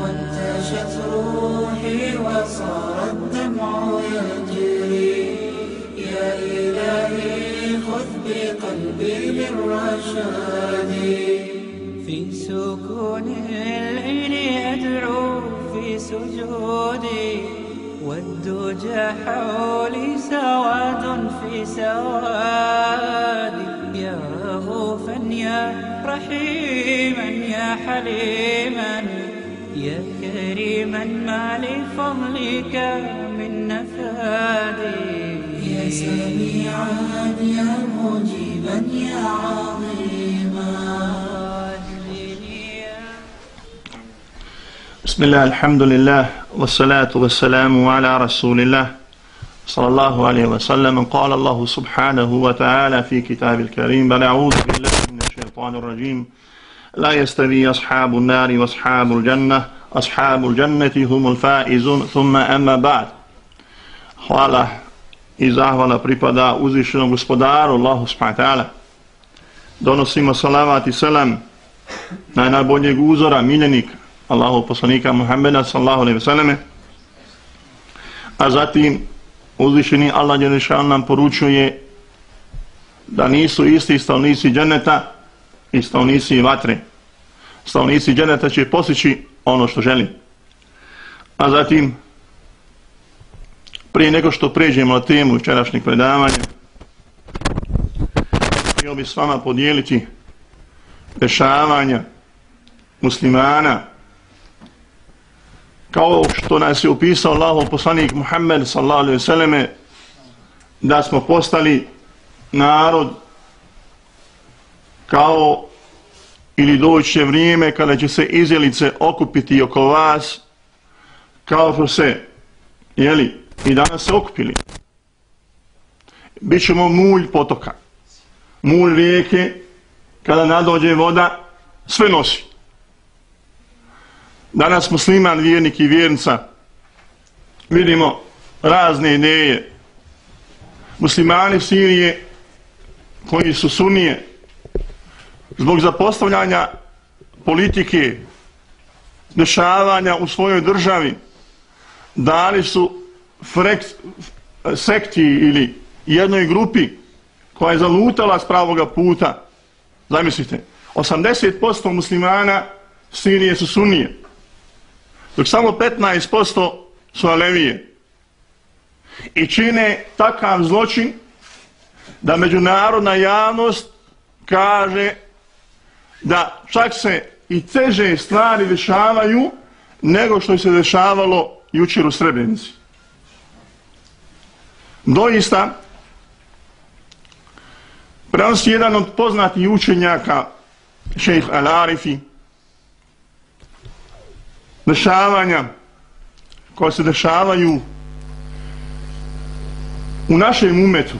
وانتشت روحي وصار الدمع يجري. يا إلهي خذ بقلبي للرشاد. في سكون الليل أدعو في سجودي والدجى حولي سواد في سوادي يا رغوفا يا رحيما يا حليما. يا كريما ما لفضلك من نفادي. يا سميعا يا مجيبا يا عظيما. بسم الله الحمد لله والصلاة والسلام على رسول الله صلى الله عليه وسلم. قال الله سبحانه وتعالى في كتاب الكريم بل أعوذ بالله من الشيطان الرجيم. لا يستوي أصحاب النار وأصحاب الجنة أصحاب الجنة هم الفائزون ثم أما بعد Hvala i zahvala pripada uzvišenom gospodaru Allahu subhanahu wa ta'ala. Donosimo salavat i selam na najboljeg uzora, miljenika Allahu poslanika Muhammeda sallahu alaihi vseleme. A zatim uzvišeni Allah Đelešan nam poručuje da nisu isti stavnici dženeta i stavnici vatre. Stavnici dženeta će posjeći ono što želi. A zatim prije nego što pređemo na temu včerašnjeg predavanja htio bi s vama podijeliti dešavanja muslimana kao što nas je upisao Allahov poslanik Muhammed sallallahu alejhi ve selleme da smo postali narod kao ili doće vrijeme kada će se izjelice okupiti oko vas kao što se jeli, i danas se okupili. Bićemo mulj potoka mulj rijeke kada nadođe voda sve nosi. Danas musliman, vjernik i vjernica. Vidimo razne ideje. Muslimani Sirije koji su sunije zbog zapostavljanja politike dešavanja u svojoj državi dali su frek, sekti ili jednoj grupi koja je zalutala s pravoga puta. Zamislite 80% muslimana Sirije su sunije dok samo 15% su alevije. I čine takav zločin da međunarodna javnost kaže da čak se i teže stvari dešavaju nego što se dešavalo jučer u Srebrenici. Doista, prenosi jedan od poznatih učenjaka, šejh Al-Arifi, dešavanja koja se dešavaju u našem umetu,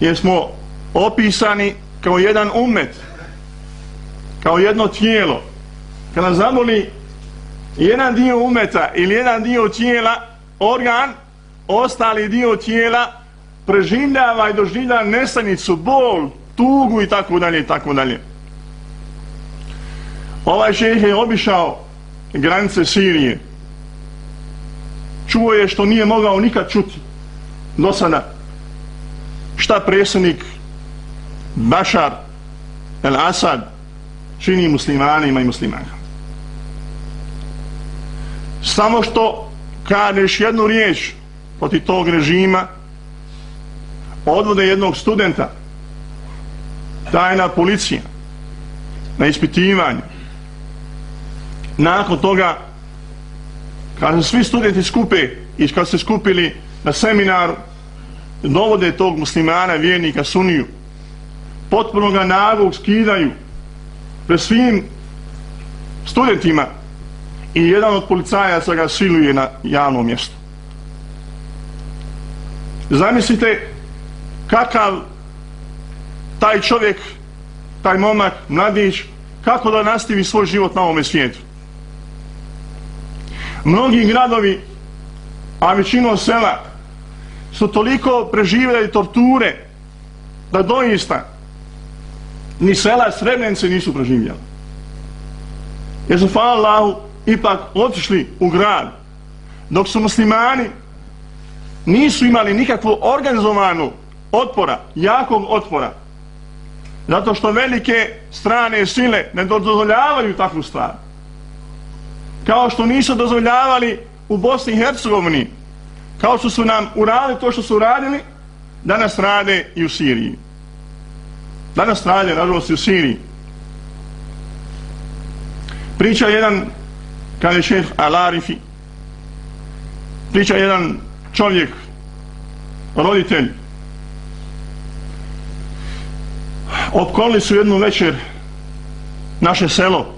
jer smo opisani kao jedan umet, kao jedno tijelo. Kada zaboli jedan dio umeta ili jedan dio tijela, organ, ostali dio tijela preživljava i doživlja nesanicu, bol, tugu i tako dalje i tako dalje. Ovaj šeheh je obišao granice Sirije. Čuo je što nije mogao nikad čuti do sada šta predsjednik Bašar el-Asad čini muslimanima i muslimanima. samo što kaneš jednu riječ proti tog režima odvode jednog studenta tajna policija na ispitivanju nakon toga kad se svi studenti skupe i kad se skupili na seminaru dovode tog muslimana vjernika suniju. Potpuno ga nagog skidaju pred svim studentima i jedan od policajaca ga siluje na javnom mjestu zamislite kakav taj čovjek taj momak, mladić kako da nastavi svoj život na ovome svijetu. Mnogi gradovi a većinom sela su toliko preživjeli torture da doista ni sela Srebrenice nisu preživjela. Jer su, hvala Allahu, ipak otišli u grad, dok su muslimani nisu imali nikakvu organizovanu otpora, jakog otpora, zato što velike strane sile ne dozvoljavaju takvu stvar. Kao što nisu dozvoljavali u Bosni i Hercegovini, kao što su nam uradili to što su uradili, danas rade i u Siriji. Danas rade, nažalost, i u Siriji. Priča jedan, kada je šef Alarifi, priča jedan čovjek, roditelj, opkolili su jednu večer naše selo,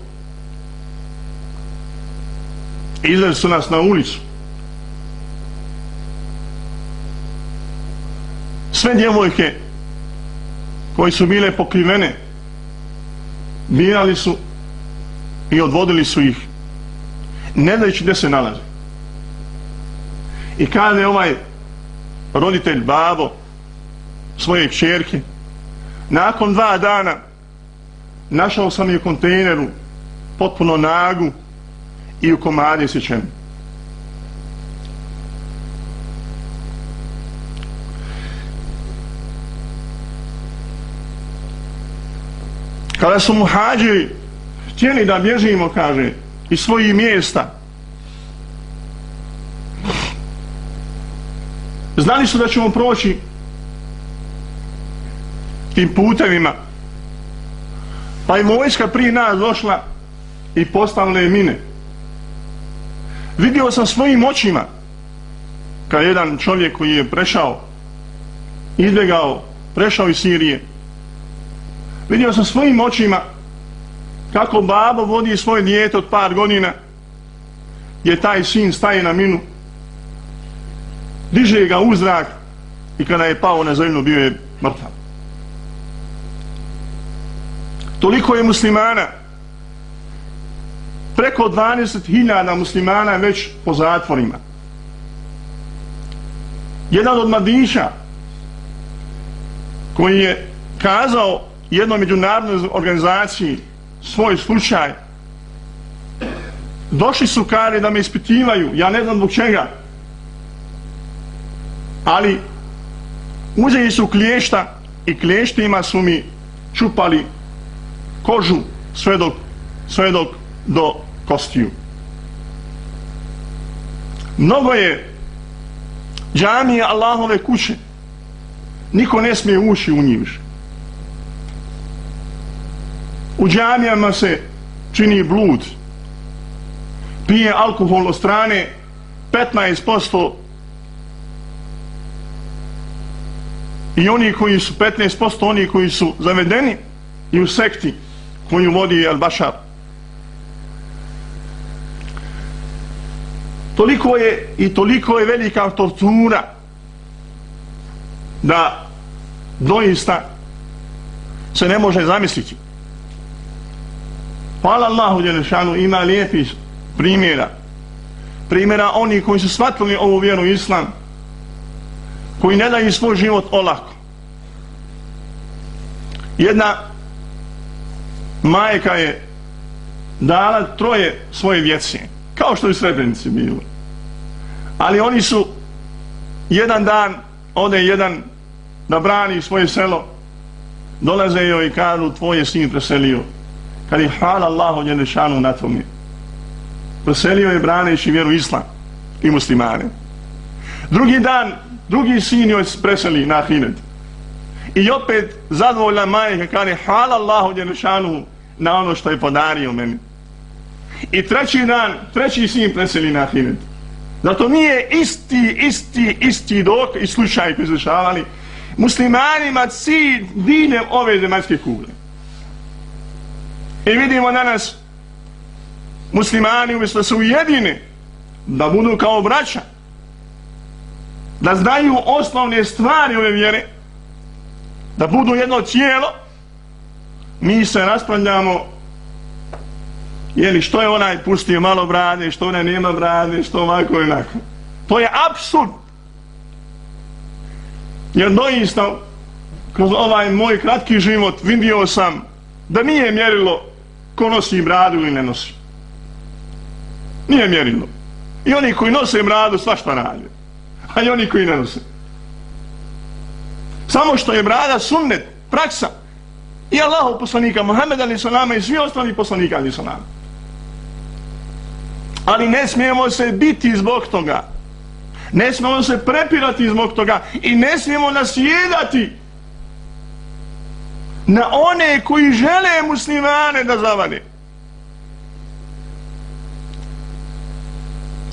izlezi su nas na ulicu, sve djevojke koji su bile pokrivene birali su i odvodili su ih ne dajući gdje se nalaze. I kada je ovaj roditelj babo svoje čerke nakon dva dana našao sam je u kontejneru potpuno nagu i u komadi sjećenu kada su muhađiri htjeli da bježimo, kaže, iz svojih mjesta, znali su da ćemo proći tim putevima, pa je vojska prije nas došla i postavile mine. Vidio sam svojim očima, kad jedan čovjek koji je prešao, izbjegao, prešao iz Sirije, vidio sam svojim očima kako babo vodi svoje dijete od par godina gdje taj sin staje na minu diže ga u zrak i kada je pao na zemlju bio je mrtav. Toliko je muslimana. Preko 20.000 muslimana već po zatvorima. Jedan od mladića koji je kazao jednoj međunarodnoj organizaciji svoj slučaj. Došli su kare da me ispitivaju. Ja ne znam zbog čega. Ali uzeli su kliješta i klještima su mi čupali kožu sve dok, sve dok do kostiju. Mnogo je džamije Allahove kuće. Niko ne smije ući u njih više u džamijama se čini blud pije alkohol od strane 15% i oni koji su 15% oni koji su zavedeni i u sekti koju vodi Al-Bashar. Toliko je i toliko je velika tortura da doista se ne može zamisliti. Hvala Allahu Đelešanu, ima lijepi primjera. Primjera oni koji su shvatili ovu vjeru Islam, koji ne daju svoj život olako. Jedna majka je dala troje svoje djece, kao što je u Srebrenici bilo. Ali oni su jedan dan, ode jedan da brani svoje selo, dolaze joj i kažu, tvoje sin preselio kad je hvala Allahu Đelešanu na tome. preselio je braneći vjeru islam i muslimane. Drugi dan, drugi sin joj preseli na Ahinet. I opet zadovoljna majka kaže hvala Allahu Đelešanu na ono što je podario meni. I treći dan, treći sin preseli na Ahinet. Zato nije isti, isti, isti dok i slučaj koji izvršavali muslimanima cilj diljem ove zemaljske kugle. I vidimo danas muslimani umjesto su ujedini da budu kao braća da znaju osnovne stvari ove vjere da budu jedno tijelo mi se raspravljamo jeli što je onaj pustio malo brade što onaj nema brade što ovako i onako. To je absurd jer doista kroz ovaj moj kratki život vidio sam da nije mjerilo ko nosi bradu ili ne nosi. Nije mjerilo. I oni koji nose bradu svašta radi a i oni koji ne nose. Samo što je brada sunnet praksa. I Allahov poslanika Muhammed ali salama i svi ostali poslanika ali salama. Ali ne smijemo se biti zbog toga. Ne smijemo se prepirati zbog toga. I ne smijemo nasjedati na one koji žele muslimane da zavade.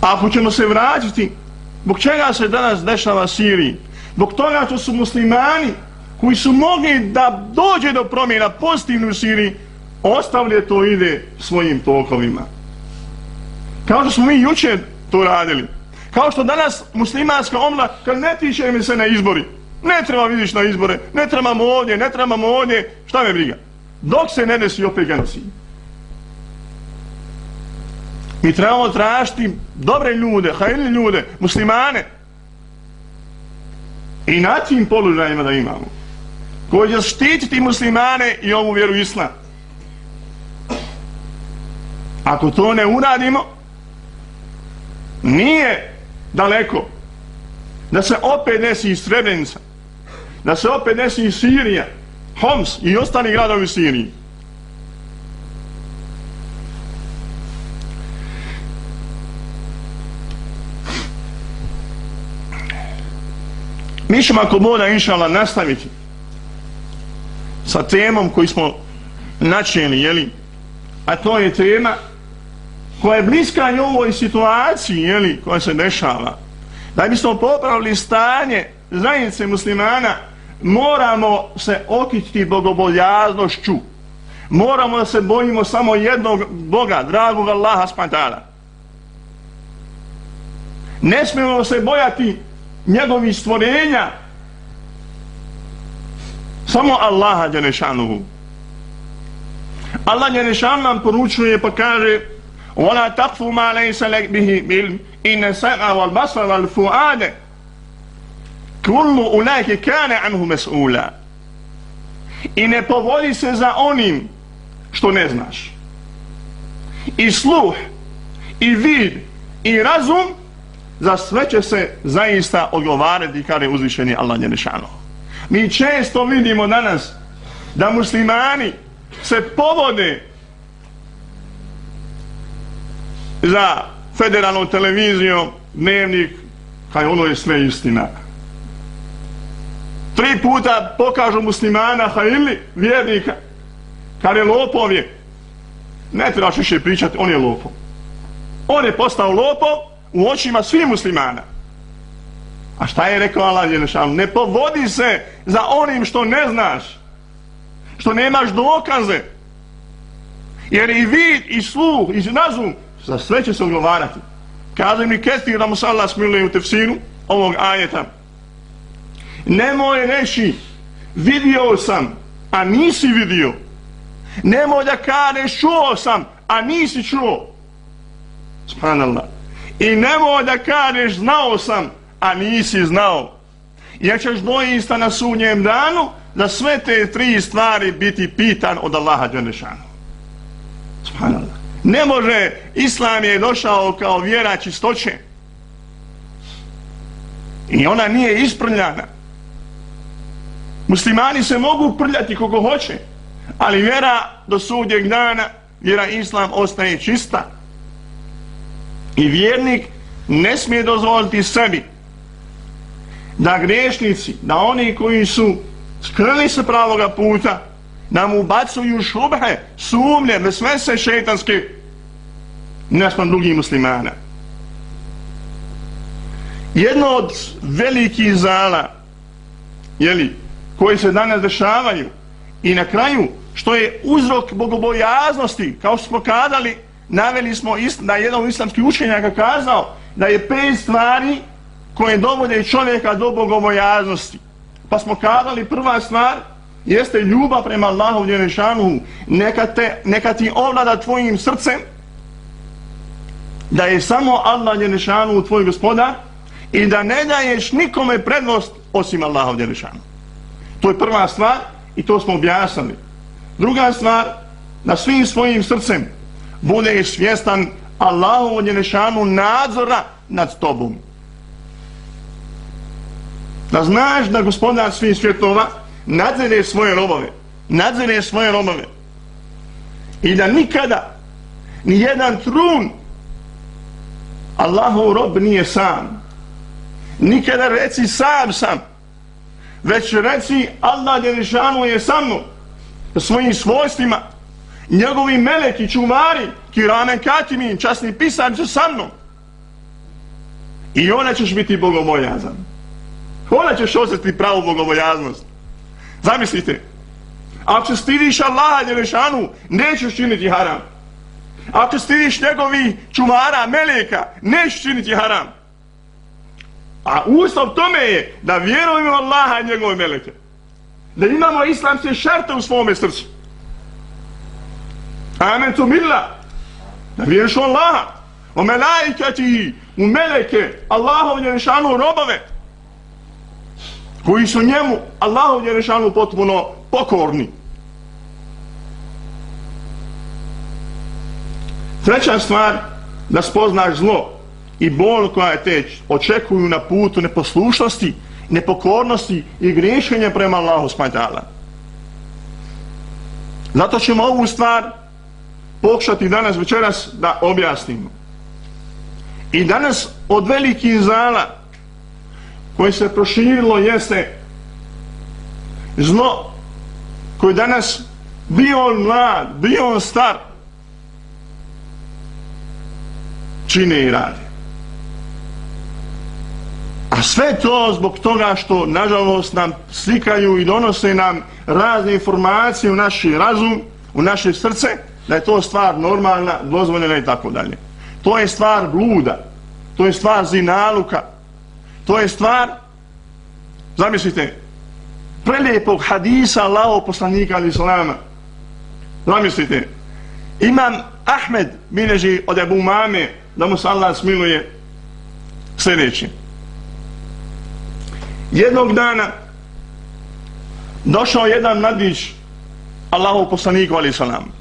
Ako ćemo se vraćati zbog čega se danas dešava Siriji? Zbog toga što su muslimani koji su mogli da dođe do promjena pozitivnu Siriji ostavlje to ide svojim tokovima. Kao što smo mi juče to radili. Kao što danas muslimanska omla kad ne tiče mi se na izbori ne treba vidiš na izbore ne trebamo ovdje, ne trebamo ovdje šta me briga. Dok se ne desi opet genocid. Mi trebamo tražiti dobre ljude, hajli ljude, muslimane. I na tim položajima da imamo. Koji će štititi muslimane i ovu vjeru islam. Ako to ne uradimo nije daleko da se opet desi iz Srebrenica da se opet desi i Sirija Homs i ostali gradovi u Siriji Mi ćemo ako Boga inšala nastaviti sa temom koju smo načeli, jeli? A to je tema koja je bliska i ovoj situaciji, jeli, koja se dešava. Da bismo popravili stanje zajednice muslimana, moramo se okititi bogoboljaznošću. Moramo da se bojimo samo jednog Boga, dragog Allaha spantala. Ne smijemo se bojati njegovih stvorenja samo Allaha Đenešanuhu Allah Đenešan nam poručuje pa kaže وَلَا تَقْفُ مَا لَيْسَ لَكْ بِهِ بِلْمِ إِنَّ سَقَ وَالْبَصَرَ وَالْفُعَادَ kullu ulajke kane anhu mes'ula i ne povodi se za onim što ne znaš i sluh i vid i razum za sve će se zaista odgovarati kada je uzvišeni Allah Njenešano. Mi često vidimo danas da muslimani se povode za federalnu televiziju, dnevnik, kaj ono je sve istina. Tri puta pokažu muslimana hajili, vjernika kar je lopov je ne trebaš više pričati, on je lopov. On je postao lopov u očima svih muslimana. A šta je rekao Allah Jelešan? Ne povodi se za onim što ne znaš. Što nemaš dokaze. Jer i vid, i sluh, i razum, za sve će se odgovarati. Kada mi Ketir, da mu se Allah smiluje u tefsinu ovog ajeta. Nemoj reći, vidio sam, a nisi vidio. Nemoj da kadeš, čuo sam, a nisi čuo. Subhanallah. I nemoj da kažeš znao sam, a nisi znao. Jer ćeš doista na sunjem danu da sve te tri stvari biti pitan od Allaha Đanešanu. Subhanallah. Ne može, Islam je došao kao vjera čistoće. I ona nije isprljana. Muslimani se mogu prljati kogo hoće, ali vjera do sudnjeg dana, vjera Islam ostaje čista. I vjernik ne smije dozvoliti sebi da grešnici, da oni koji su skrli se pravoga puta, da mu bacuju šubhe, sumnje, da šetanske naspram drugih muslimana. Jedno od velikih zala, jeli, koje se danas dešavaju i na kraju, što je uzrok bogobojaznosti, kao što smo kadali, naveli smo ist, da jedan islamski učenjaka kazao da je pet stvari koje dovode čovjeka do bogobojaznosti. Pa smo kadali prva stvar jeste ljubav prema Allahu Đelešanu, neka, te, neka ti ovlada tvojim srcem, da je samo Allah Đelešanu tvoj gospodar i da ne daješ nikome prednost osim Allahu Đelešanu. To je prva stvar i to smo objasnili. Druga stvar, da svim svojim srcem budeš svjestan Allahu Đelešanu nadzora nad tobom. Da znaš da gospodar svih svjetova nadzire svoje robove. Nadzire svoje robove. I da nikada ni jedan trun Allahov rob nije sam. Nikada reci sam sam. Već reci Allah Đelešanu je sa mnom. Svojim svojstvima. Njegovi meleki, čuvari, kirame katimin, časni pisar će sa mnom. I onda ćeš biti bogobojazan. onda ćeš osjetiti pravu bogobojaznost. Zamislite, ako se stidiš Allaha Đelešanu, nećeš činiti haram. Ako stidiš njegovi čumara, meleka, nećeš činiti haram. A uslov tome je da vjerujemo Allaha i njegove meleke. Da imamo islamske šarte u svome srcu. Amen tu milla. Da vjeruješ u Allaha. O melajkati, u meleke, Allahov Đelešanu robove koji su njemu Allahov Đerešanu potpuno pokorni. Treća stvar, da spoznaš zlo i bol koja te očekuju na putu neposlušnosti, nepokornosti i griješenja prema Allahu smajdala. Zato ćemo ovu stvar pokušati danas večeras da objasnimo. I danas od velikih zala koje se proširilo jeste zlo koji danas bio on mlad, bio on star čine i rade. A sve to zbog toga što nažalost nam slikaju i donose nam razne informacije u naš razum, u naše srce, da je to stvar normalna, dozvoljena i tako dalje. To je stvar bluda, to je stvar zinaluka, To je stvar, zamislite, prelijepog hadisa Allaho poslanika ali salama. Zamislite, imam Ahmed bileži od Ebu Mame, da mu se Allah smiluje sljedeći. Jednog dana došao jedan mladić Allahov poslaniku ali salam.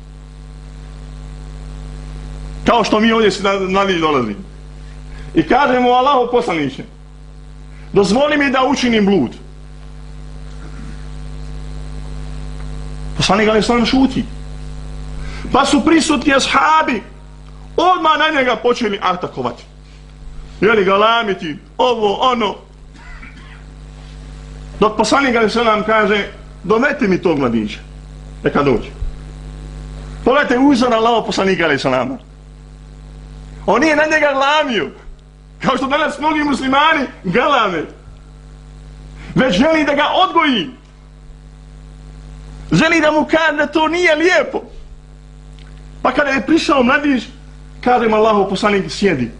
Kao što mi ovdje mladić dolazi. I kaže mu Allahov poslaniće, dozvoli mi da učinim blud. Poslanik Ali salam šuti. Pa su prisutni ashabi odmah na njega počeli atakovati. Jeli ga lamiti, ovo, ono. Dok poslanik Ali Islam kaže, dovete mi tog mladića. Neka dođe. Pogledajte uzor Allah poslanika Ali Islam. On nije na njega glamio, Kao što danas mnogi muslimani galame. Već želi da ga odgoji. Želi da mu kaže da to nije lijepo. Pa kada je prišao mladić, kaže mu Allaho poslanik sjedi.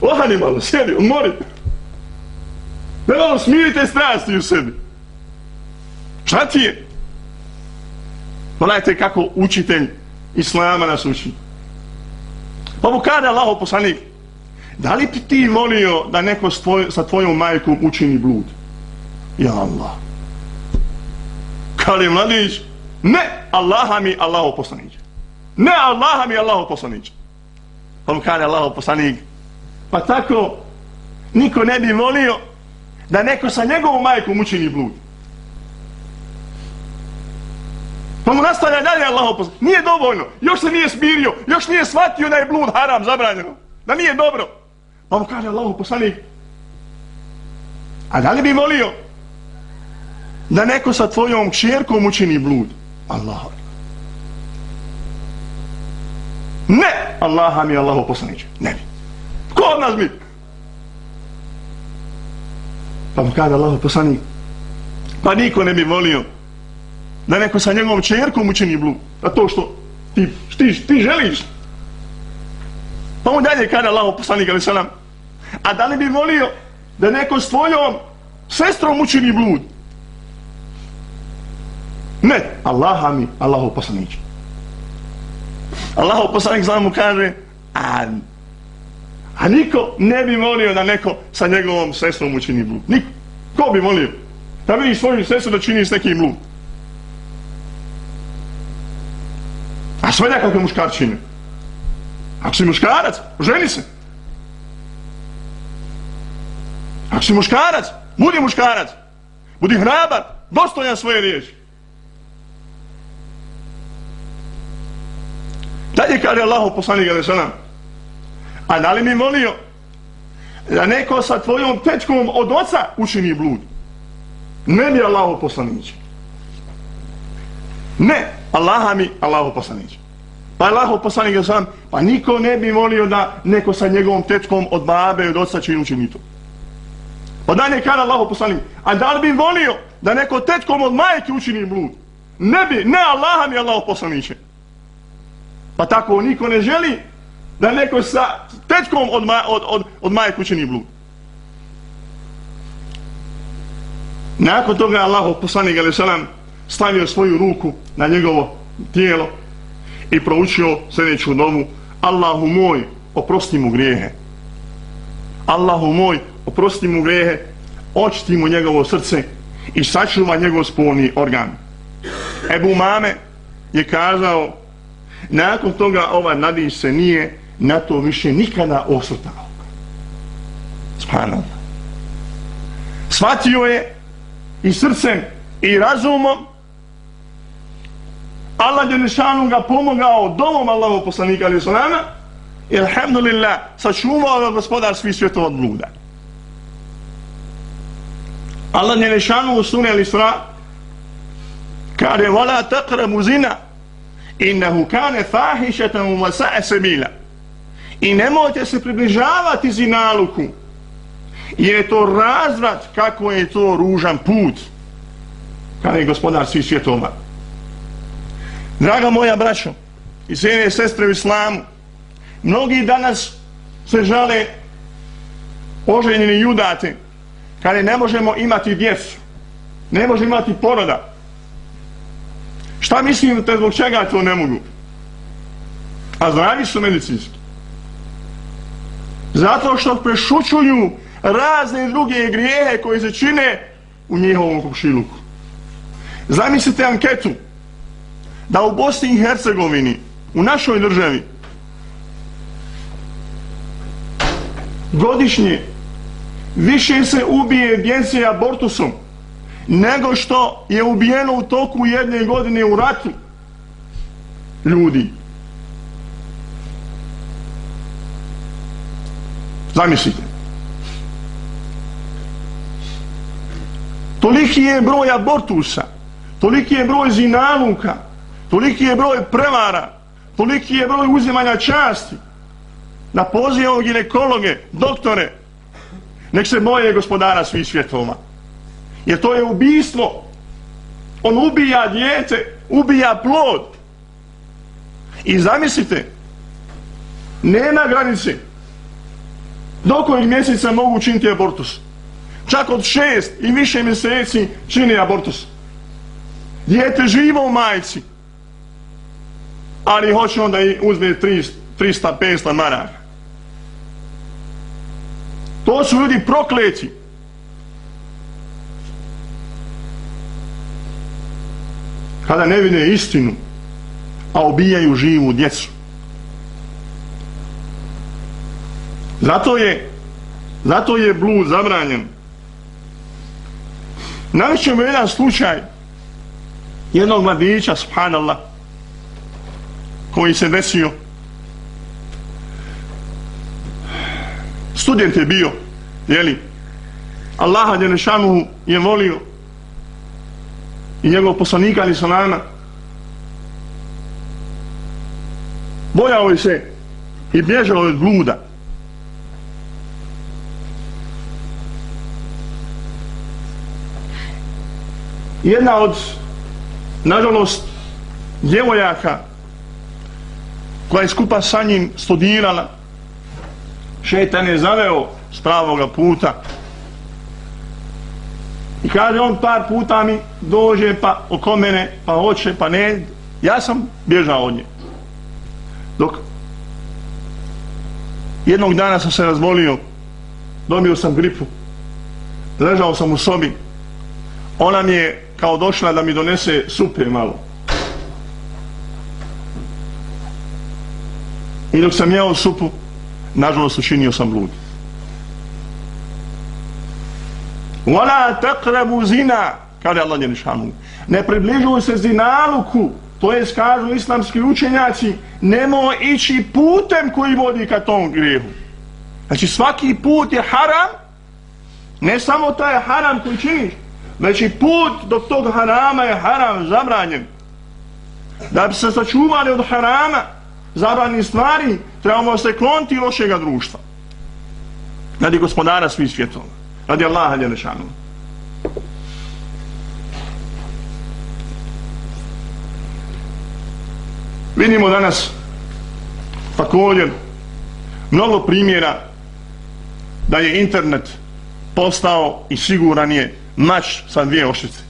Ohani malo, sjedi, umori. Ne malo smirite strasti u sebi. Šta ti je? Gledajte kako učitelj Islama nas uči. Pa mu kada Allaho poslanik, Da li bi ti molio da neko tvoj, sa tvojom majkom učini blud? Ja Allah. Kali mladić, ne Allaha mi Allahu poslanik. Ne Allaha mi Allahu poslanik. Pa mu kada Allahu poslanik. Pa tako, niko ne bi molio da neko sa njegovom majkom učini blud. Pa mu nastavlja dalje Allah poslanik. Nije dovoljno, još se nije smirio, još nije shvatio da je blud haram zabranjeno. da nije dobro. Pa mu kaže Allah poslanik, a da li bi volio da neko sa tvojom kćerkom učini blud? Allah. Ne, Allah mi je Allah poslaniče. Ne bi. Ko od nas bi? Pa mu kada Allah poslanik, pa niko ne bi volio da neko sa njegovom čerkom učini blud. A to što ti, ti, ti želiš. Pa mu dalje kada Allah poslanik ali salam. A da li bi volio da neko s tvojom sestrom učini blud? Ne, Allah mi, Allah poslanik. Allah poslanik znam mu kaže, a, a niko ne bi molio da neko sa njegovom sestrom učini blud. Niko. Ko bi molio? Da vidiš svoju sestru da čini s nekim blud. A sve nekakve muškarčine. Ako si muškarac, ženi se. Ako si muškarac, budi muškarac. Budi hrabar, dostojan svoje riječi. Dalje kaže Allah poslanik ali Sanam, A da li mi molio da neko sa tvojom tečkom od oca učini blud? Ne mi Allaho poslaniće. Ne, Allaha mi, Allahu poslaniće. Pa Allahu poslanik je sam, pa niko ne bi volio da neko sa njegovom tečkom od babe od oca čini učini to. Pa dalje kada Allahu poslanik, a da li bi volio da neko tečkom od majke učini blud? Ne bi, ne Allaha mi, Allahu poslaniće. Pa tako niko ne želi da neko sa tečkom od, ma, od, od, od majke učini blud. Nakon toga Allahu poslanik, ali salam, stavio svoju ruku na njegovo tijelo i proučio sljedeću novu Allahu moj, oprosti mu grijehe. Allahu moj, oprosti mu grijehe, očiti mu njegovo srce i sačuva njegov spolni organ. Ebu Mame je kazao, nakon toga ova nadi se nije na to više nikada osvrtao. Spanao. Svatio je i srcem i razumom Allah Đelešanu ga pomogao domom Allahu poslanika ali salama i alhamdulillah sačuvao ga gospodar svih svjetova od bluda. Allah Đelešanu u suni ali sra kaže wala taqrabu zina innahu kane fahišetan u vasa'a i nemojte se približavati zinaluku jer je to razvrat kako je to ružan put kada je gospodar svih svjetova Draga moja braćo i sve sestre u islamu, mnogi danas se žale oženjeni judate kada ne možemo imati djecu, ne možemo imati poroda. Šta mislim te zbog čega to ne mogu? A zdravi su medicinski. Zato što prešućuju razne druge grijehe koje se čine u njihovom komšiluku. Zamislite anketu da u Bosni i Hercegovini, u našoj državi, godišnje više se ubije djece abortusom nego što je ubijeno u toku jedne godine u ratu ljudi. Zamislite. Toliki je broj abortusa, toliki je broj zinaluka, toliki je broj prevara, toliki je broj uzimanja časti, da pozivamo ginekologe, doktore, nek se boje gospodara svih svjetova. Jer to je ubijstvo. On ubija djete, ubija plod. I zamislite, nema granice do kojeg mjeseca mogu učiniti abortus. Čak od šest i više mjeseci čini abortus. Dijete živo u majci, ali hoće onda i uzme 300-500 maraka. To su ljudi prokleti. Kada ne vide istinu, a obijaju živu djecu. Zato je zato je blud zabranjen. Navićemo jedan slučaj jednog mladića, subhanallah, koji se desio. Student je bio, jeli, Allaha Đelešanu je volio i njegov poslanika ali salama. Bojao je se i bježao od bluda. Jedna od nažalost djevojaka koja je skupa sa njim studirala šetan je zaveo s pravoga puta. I kaže on par puta mi dođe pa oko mene pa hoće pa ne. Ja sam bježao od nje. Dok jednog dana sam se razvolio dobio sam gripu ležao sam u sobi. Ona mi je kao došla da mi donese supe malo. I dok sam jeo supu nažalost učinio sam blud. Wala taqrabu zina kaže Allah Đelešanu ne približuju se zinaluku to je kažu islamski učenjaci nemo ići putem koji vodi ka tom grijehu. Znači svaki put je haram ne samo to je haram koji činiš Znači put do tog harama je haram zabranjen. Da bi se sačuvali od harama zabranjenih stvari trebamo se kloniti lošega društva. Radi gospodara svih svjetova. Radi Allaha Đelešanu vidimo danas također mnogo primjera da je internet postao i siguran je mač sa dvije ošice.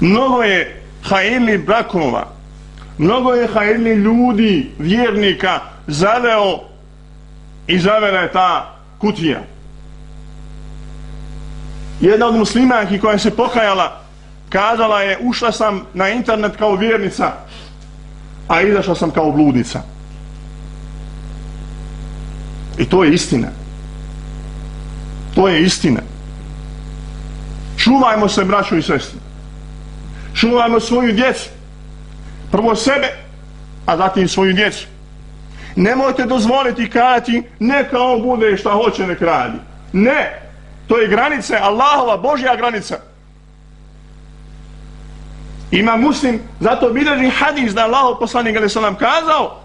Mnogo je hajirni brakova mnogo je hajirni ljudi vjernika zaveo i zavela je ta kutija. Jedna od muslimanki koja se pokajala kazala je ušla sam na internet kao vjernica a izašla sam kao bludnica. I to je istina to je istina. Čuvajmo se braćo i sestri. Čuvajmo svoju djecu. Prvo sebe a zatim svoju djecu. Nemojte dozvoliti kati neka on bude šta hoće nek radi. Ne to je granice Allahova Božja granica. Ima muslim zato bilježi hadis da Allah poslanik ali sam nam kazao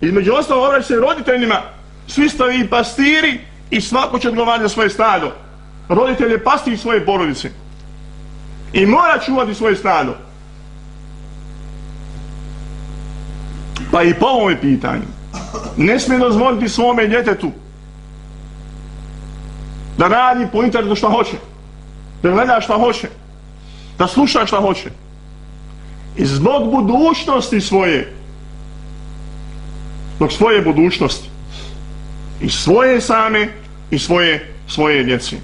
između ostalo obrać se roditeljima svi ste pastiri i svako će odgovarati za svoje stado. Roditelj je pastir svoje porodice. I mora čuvati svoje stado. Pa i po ovome pitanju ne smije dozvoliti svome djetetu da radi po internetu šta hoće da gleda šta hoće da sluša šta hoće. I zbog budućnosti svoje zbog svoje budućnosti i svoje same i svoje svoje djeci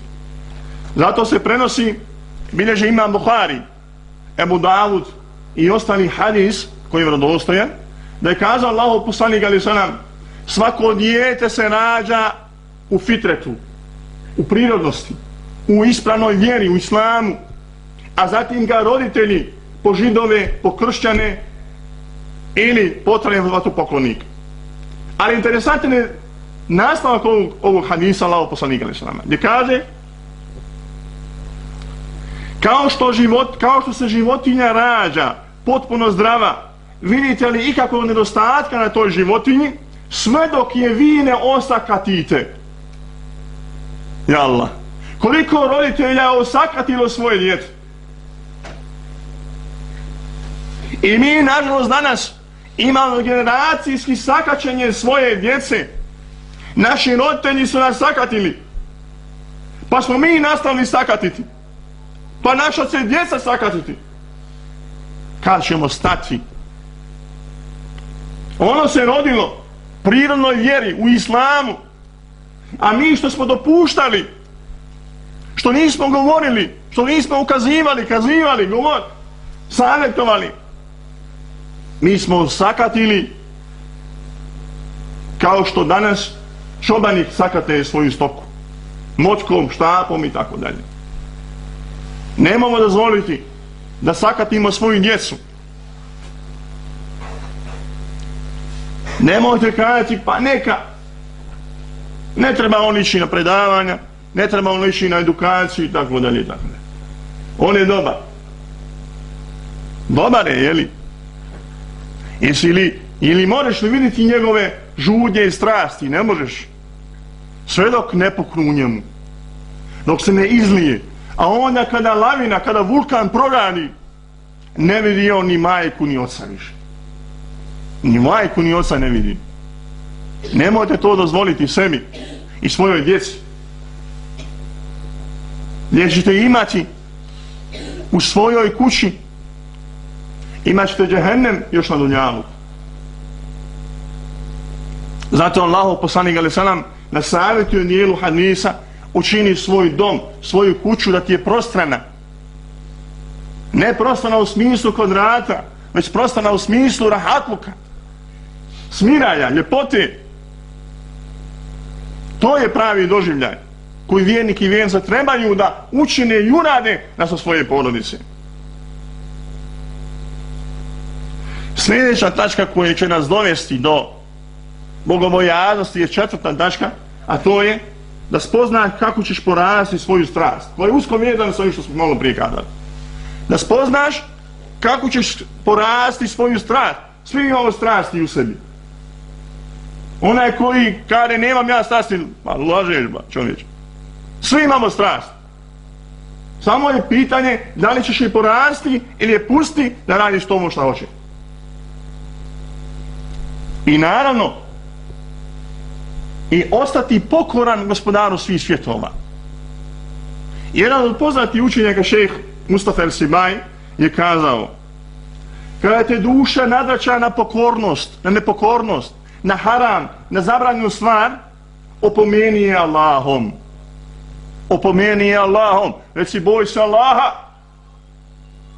zato se prenosi bilježe imam Buhari Ebu Davud i ostali hadis koji je vredostojan da je kazao Allah poslanik ali sanam, svako dijete se rađa u fitretu u prirodnosti u ispravnoj vjeri, u islamu a zatim ga roditelji po židove, po kršćane ili potrebe vatu poklonik. Ali interesantan je nastavak ovog, ovog hadisa Allaho poslanika Islama, gdje kaže kao što, život, kao što se životinja rađa potpuno zdrava, vidite li ikakvog nedostatka na toj životinji, sve dok je vi ne osakatite. Ja Allah. Koliko roditelja osakatilo svoje djete? I mi, nažalost, danas imamo generacijski sakačenje svoje djece. Naši roditelji su nas sakatili. Pa smo mi nastavili sakatiti. Pa naša se djeca sakatiti. Kad ćemo stati? Ono se rodilo prirodnoj vjeri u islamu. A mi što smo dopuštali, što nismo govorili, što nismo ukazivali, kazivali, govor, savjetovali, mi smo sakatili kao što danas čobani sakate svoju stoku močkom, štapom i tako dalje nemamo dozvoliti da sakatimo svoju djecu nemojte kajati pa neka Ne treba on ići na predavanja, ne treba on ići na edukaciju i tako dalje i tako dalje. On je dobar. Dobar je, jeli? Jesi li, ili možeš li vidjeti njegove žudnje i strasti? Ne možeš. Sve dok ne pokru njemu. Dok se ne izlije. A onda kada lavina, kada vulkan prorani, ne vidi on ni majku ni oca više. Ni majku ni oca ne vidi. Nemojte to dozvoliti sebi i svojoj djeci. Gdje ćete imati u svojoj kući imat ćete džehennem još na dunjalu. Zato Allah poslanik ali salam na savjetu dijelu hadisa učini svoj dom, svoju kuću da ti je prostrana. Ne prostrana u smislu kvadrata, već prostrana u smislu rahatluka, smiraja, ljepote. To je pravi doživljaj koji vijenik i vijenca trebaju da učine i urade na svoje porodice. Sljedeća tačka koja će nas dovesti do bogobojaznosti je četvrta tačka, a to je da spoznaš kako ćeš porasti svoju strast. To je usko vjedan sa ovim što smo malo prije kadali. Da spoznaš kako ćeš porasti svoju strast. Svi imamo strasti u sebi. Onaj koji kare nemam ja strasti, pa lažeš ba čovječ. Svi imamo strast. Samo je pitanje da li ćeš je porasti ili je pusti da radiš tomu ono što hoće. I naravno, i ostati pokoran gospodaru svih svjetova. Jedan od poznati učenjaka šejh Mustafa El Sibaj je kazao kada te duša nadraća na pokornost, na nepokornost, na haram, na zabranju stvar, opomeni je Allahom. Opomeni je Allahom. Reci boj se Allaha.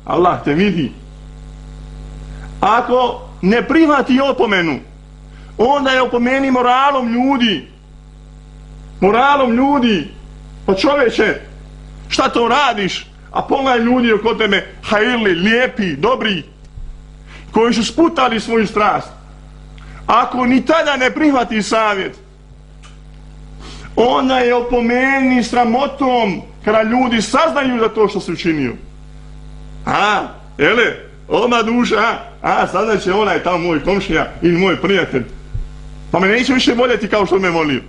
Allah te vidi. Ako ne prihvati opomenu, onda je opomeni moralom ljudi. Moralom ljudi. Pa čoveče, šta to radiš? A pogledaj ljudi oko tebe, hajli, lijepi, dobri, koji su sputali svoju strast. Ako ni tada ne prihvati savjet, onda je opomeni sramotom kada ljudi saznaju za to što se učinio. A, jele, oma duša, a, a sada će onaj tamo moj komšija ili moj prijatelj Pa me neće više voljeti kao što me volio.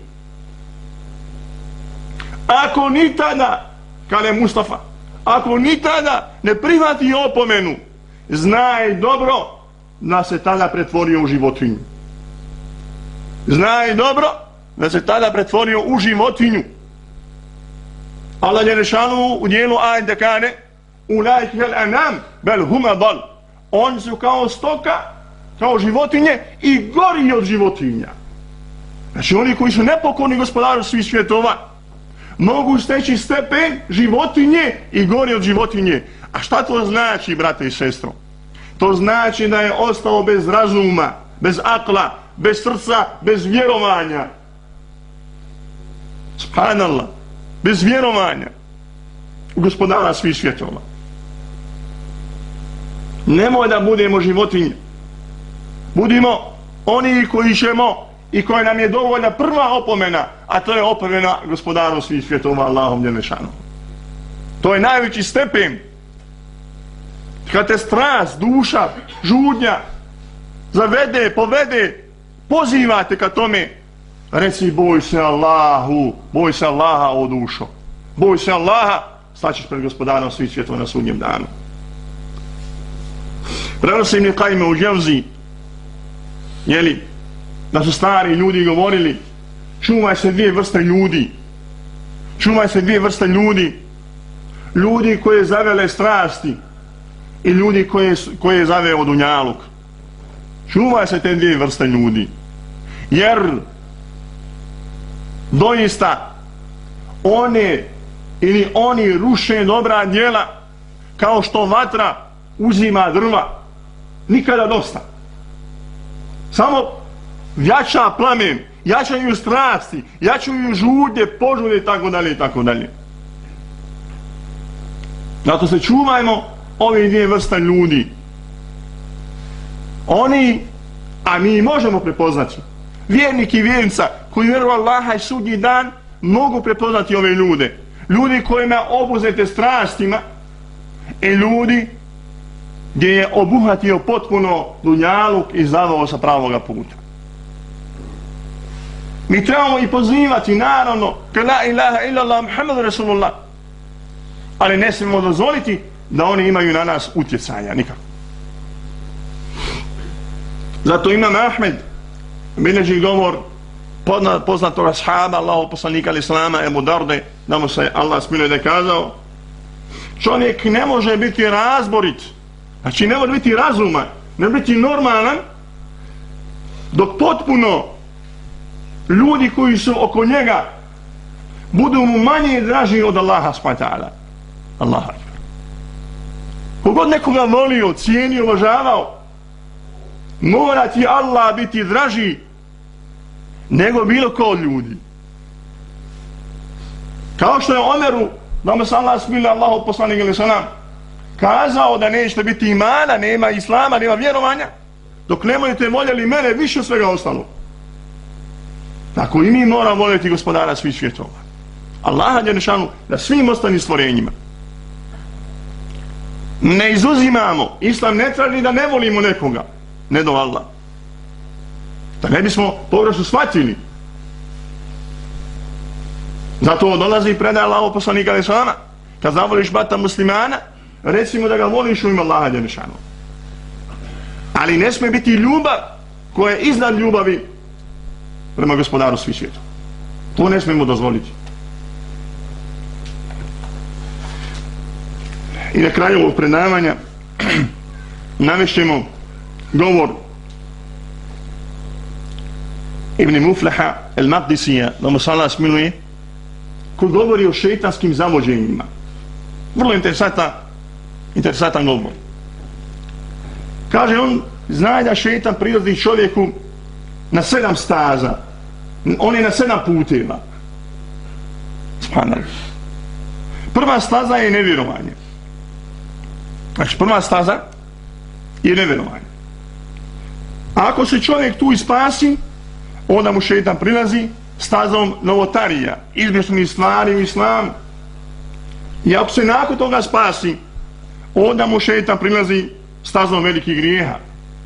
Ako ni tada, kada je Mustafa, ako ni tada ne prihvati opomenu, znaj dobro da se tada pretvorio u životinju. Znaj dobro da se tada pretvorio u životinju. Allah je rešanu u dijelu ajde kane u lajke anam bel huma dal. Oni su kao stoka kao životinje i gori od životinja. Znači oni koji su nepokorni gospodaru svih svjetova mogu steći stepen životinje i gori od životinje. A šta to znači, brate i sestro? To znači da je ostao bez razuma, bez akla, bez srca, bez vjerovanja. Subhanallah. bez vjerovanja u gospodara svih svjetova. Nemoj da budemo životinje budimo oni koji ćemo i koja nam je dovoljna prva opomena, a to je opomena gospodaru svih svjetova Allahom Đelešanu. To je najveći stepen. Kad te strast, duša, žudnja zavede, povede, pozivate ka tome, reci boj se Allahu, boj se Allaha o dušo. Boj se Allaha, staćeš pred gospodarom svih svjetova na sudnjem danu. Prenosim je kajme u Dževzi, jeli, da su stari ljudi govorili, čuvaj se dvije vrste ljudi, čuvaj se dvije vrste ljudi, ljudi koje zavele strasti i ljudi koje, koje zave od unjaluk. Čuvaj se te dvije vrste ljudi, jer doista one ili oni ruše dobra djela kao što vatra uzima drva. Nikada dosta samo jača plamen, jačaju strasti, jačaju žudje, požude i tako dalje i tako dalje. Zato se čuvajmo ove dvije vrsta ljudi. Oni, a mi možemo prepoznati, vjernik i vjernica koji vjeruju Allaha i sudnji dan mogu prepoznati ove ljude. Ljudi kojima obuzete strastima i ljudi gdje je obuhatio potpuno dunjaluk i zavao sa pravoga puta. Mi trebamo i pozivati naravno ka la ilaha illallah Muhammadu Rasulullah ali ne smijemo dozvoliti da oni imaju na nas utjecaja nikako. Zato imam Ahmed bilježi govor poznatog ashaba Allaho poslanika al-Islama Ebu Darde da mu se Allah smiluje da kazao čovjek ne može biti razborit znači ne može biti razuman ne može biti normalan dok potpuno ljudi koji su oko njega budu mu manje draži od Allaha s.w.t. Allaha kogod nekoga volio, cijenio, uvažavao mora ti Allah biti draži nego bilo ko od ljudi. Kao što je Omeru, da me sam Allah smili Allah poslanik ili sanam, kazao da nećete biti imana, nema islama, nema vjerovanja, dok nemojete voljeli mene više svega ostalo. Tako i mi moramo voljeti gospodara svih svjetova. Allaha djenišanu na svim ostalim stvorenjima. Ne izuzimamo. Islam ne traži da ne volimo nekoga. Ne do Allah. Da ne bismo pogrešno shvatili. Zato dolazi predaj Allaho poslanika Lesana. Kad zavoliš bata muslimana, recimo da ga voliš u ime Allaha Đelešanu. Ali ne sme biti ljubav koja je iznad ljubavi prema gospodaru svih svijetu. To ne smijemo dozvoliti. I na kraju ovog predavanja navešćemo govor Ibn Muflaha el Maqdisija, da mu sala smiluje, koji govori o šeitanskim zavođenjima. Vrlo interesanta interesantan govor. Kaže on, zna da šetan prilazi čovjeku na sedam staza. On je na sedam puteva. Spanar. Prva staza je nevjerovanje. Znači, prva staza je nevjerovanje. A ako se čovjek tu ispasi, onda mu šetan prilazi stazom novotarija, izmještenih stvari u islamu. I ako se nakon toga spasi, onda mu šeitan prilazi stazom velikih grijeha,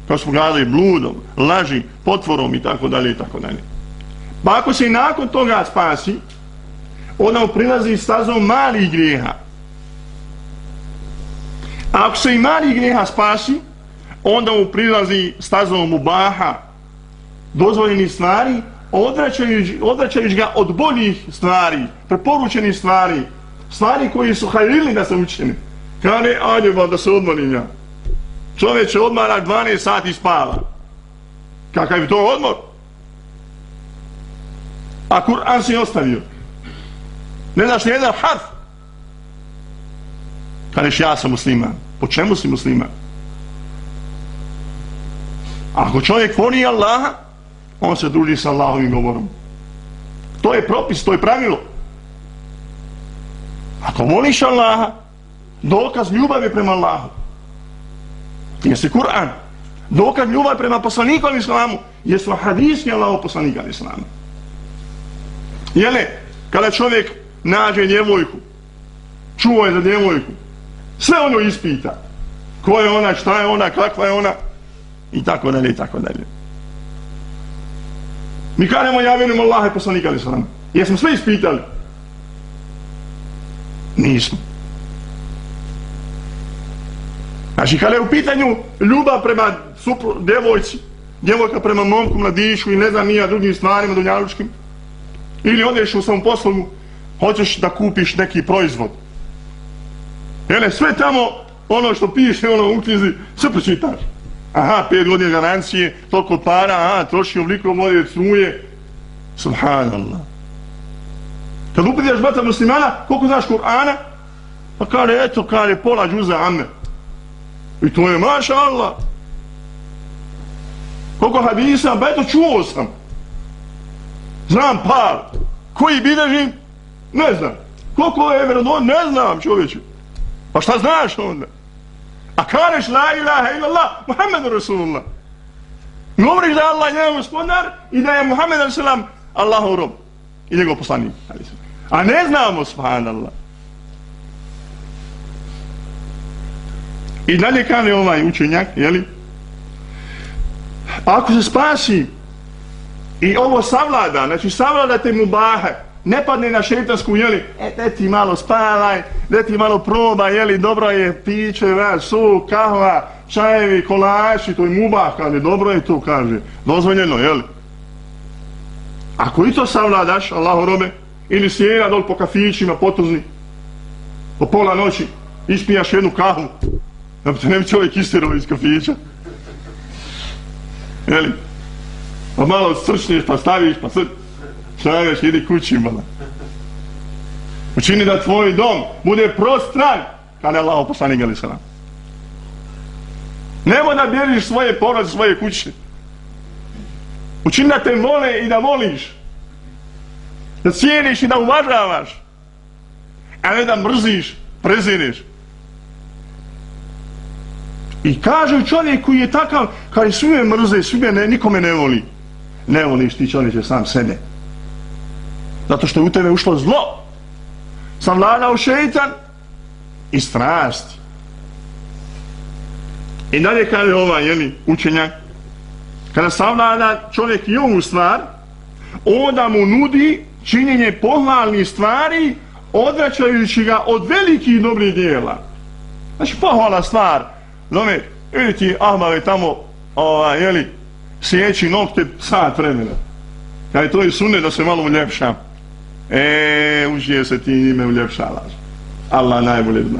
kao smo gledali bludom, laži, potvorom i tako dalje i tako dalje. Pa ako se i nakon toga spasi, onda mu prilazi stazom malih grijeha. A ako se i malih grijeha spasi, onda mu prilazi stazom mubaha, dozvoljenih stvari, odvraćajući, odvraćajući ga od boljih stvari, preporučenih stvari, stvari koji su hajlili da se učinili. Kane, ajde vam da se odmorim ja. Čovječe odmara 12 sati spava. Kakav je to odmor? A Kur'an si ostavio. Ne znaš ni jedan harf. Kaneš, ja sam musliman. Po čemu si musliman? Ako čovjek voli Allaha, on se druži sa Allahovim govorom. To je propis, to je pravilo. Ako voliš Allaha, dokaz ljubavi prema Allahu. Jesi Kur'an. Dokaz ljubavi prema poslanikom islamu. Jesu hadijski Allaho poslanika islamu. Jele, kada čovjek nađe djevojku, čuo je za djevojku, sve ono ispita. Ko je ona, šta je ona, kakva je ona, i tako dalje, i tako dalje. Mi kažemo ja vjerujem Allaha i poslanika ali sallam. Jesmo sve ispitali? Nismo. Znači kada je u pitanju ljubav prema supru, djevojci, djevojka prema momku, mladišu i ne znam nija drugim stvarima dunjalučkim, ili odeš u svom poslovu, hoćeš da kupiš neki proizvod. Jele, sve tamo ono što piše ono u knjizi, sve pročitaš. Aha, pet godine garancije, toliko para, aha, troši oblikom vode, struje. Subhanallah. Kad upitaš brata muslimana, koliko znaš Kur'ana? Pa kare, eto, kare, pola džuza ame. I to je maša Allah. Koliko hadisa, pa eto, čuo sam. Znam par. Koji bidežim? Ne znam. Koliko je vjerno? Ne znam, čovječe. Pa šta znaš onda? A kažeš la ilaha illallah, Muhammedu Rasulullah. Govoriš da je Allah njegov gospodar i da je Muhammed a.s. Allahov rob i njegov poslanik. A ne znamo, subhanallah. I dalje kaže ovaj učenjak, jeli? Ako se spasi i ovo savlada, znači savladate mu bahe, ne padne na šetansku, jeli, e, de ti malo spavaj, da ti malo proba, jeli, dobro je piće, već, su, kahva, čajevi, kolači, to je mubah, kaže, dobro je to, kaže, dozvoljeno, jeli. Ako i to savladaš, Allahu robe, ili sjena dol po kafićima, potuzni, po pola noći, ispijaš jednu kahvu, da bi te ne bi čovjek istirao iz kafića, jeli, pa malo srčneš, pa staviš, pa sr... Čaješ, idi kući, mala. Učini da tvoj dom bude prostran, kada je Allah poslani gali sada. Nemo da bjeriš svoje porod, svoje kuće. Učini da te vole i da voliš. Da cijeniš i da uvažavaš. A ne da mrziš, prezireš. I kaže čovjek koji je takav, kaže svi me mrze, svi me ne, nikome ne voli. Ne voliš ti čovječe sam sebe. Zato što je u tebe ušlo zlo. Sam vladao šeitan i strast. I dalje kaže ovaj, jeli, učenjak kada savlada čovjek i ovu stvar onda mu nudi činjenje pohvalnih stvari odvraćajući ga od velikih dobrih dijela. Znači pohvala stvar zove, vidi ti Ahmave tamo ova, jeli, sjeći nokte sat vremena Kaj je to i sunne da se malo uljepšam E, užije se ti njime uljepšavaš. Allah najbolje zna.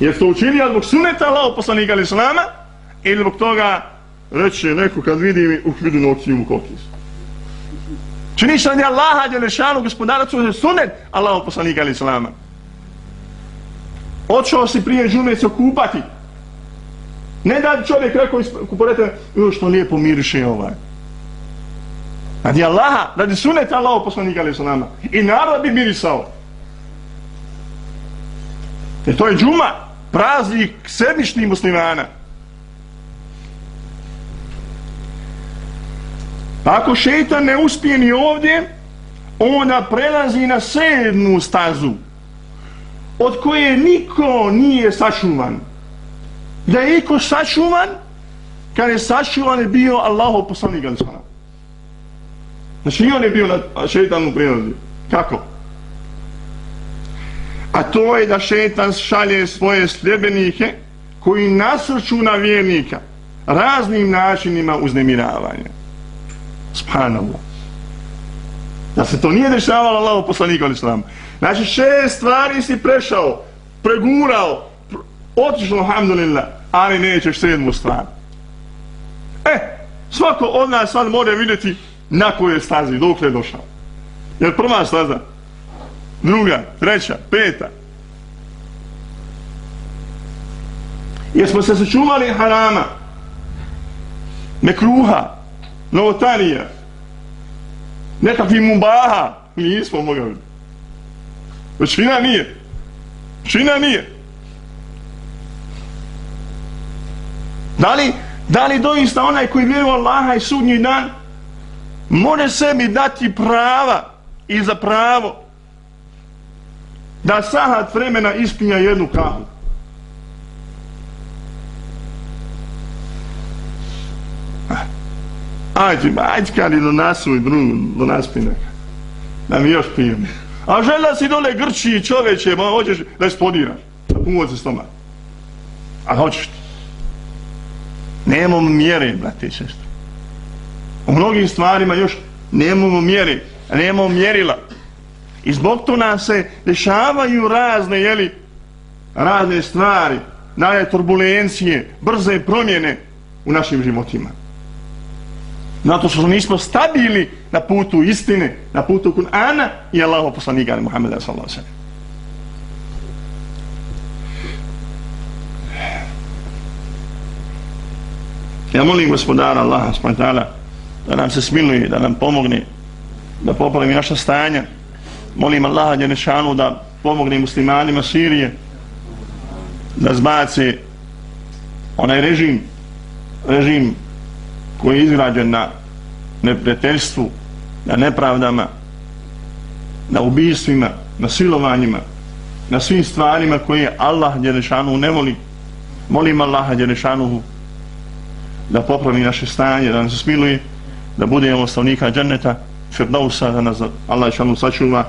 Je to učinio zbog suneta Allah poslanika ali slama ili zbog toga reče neko kad vidi mi uh vidu nokci kokis. Čini se radi Allaha Đelešanu gospodara je sunet Allah poslanika ali slama. Očeo si prije džume se okupati. Ne da čovjek rekao kuporete, što lijepo miriše ovaj. Radi Allaha, radi suneta Allaho poslanika ali su nama. I narod bi mirisao. Jer to je džuma, praznik sedmičnih muslimana. Pa ako šeitan ne uspije ni ovdje, onda prelazi na sedmu stazu, od koje niko nije sačuvan. Da je iko sačuvan, kad je sačuvan je bio Allaho poslanik Alisana. Znači i on je bio na šeitanu prirodi. Kako? A to je da šeitan šalje svoje sljebenike koji nasrču na vjernika raznim načinima uznemiravanja. Spanalo. Da se to nije dešavalo Allah poslanik Alisana. Znači šest stvari si prešao, pregurao, otišlo, alhamdulillah, ali nećeš sedmu stvar. E, svako od nas sad mora vidjeti na koje stazi, dok je došao. Jer prva staza, druga, treća, peta. Jer smo se sačuvali harama, nekruha, novotarija, nekakvi mubaha, nismo mogli. Većina nije. Većina nije. Da li, da li doista onaj koji vjeruje Allaha i sudnji dan, može sebi dati prava i za pravo da sahat vremena ispinja jednu kahu. Ajde, ajde kada do nas i drugu, do nas pinaka. Da mi još pijemo. A žela si dole grči čoveče, ma hoćeš da eksplodiraš, Da pomoć se stomak. A hoćeš ti. Nemamo mjere, brate i sestre. U mnogim stvarima još nemamo mjeri, nemamo mjerila. I zbog to nas se dešavaju razne, jeli, razne stvari, naje turbulencije, brze promjene u našim životima. Zato što nismo stabili na putu istine, na putu Kur'ana i Allaho poslanika Muhammeda sallallahu sallam. Ja molim gospodara Allaha subhanahu ta'ala da nam se smiluje, da nam pomogne da popravi naša stanja molim Allaha Đenešanu da pomogne muslimanima Sirije da zbace onaj režim režim koji je izgrađen na neprijateljstvu, na nepravdama, na ubijstvima, na silovanjima, na svim stvarima koje Allah Đelešanu ne voli. Molim Allaha Đelešanu da popravi naše stanje, da nas smiluje, da budemo stavnika dženneta, Firdausa, da nas Allah Đelešanu sačuva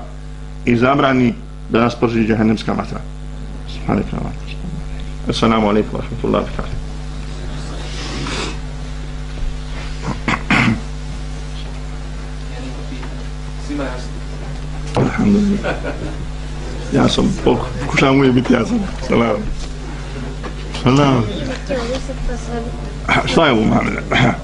i zabrani da nas prži džahennemska vatra. Assalamu alaikum wa rahmatullahi wa barakatuh. Alhamdulillah. Ja sam pokušavam uvijek biti ja sam. Salam. Salam. Šta je ovo, Muhammed?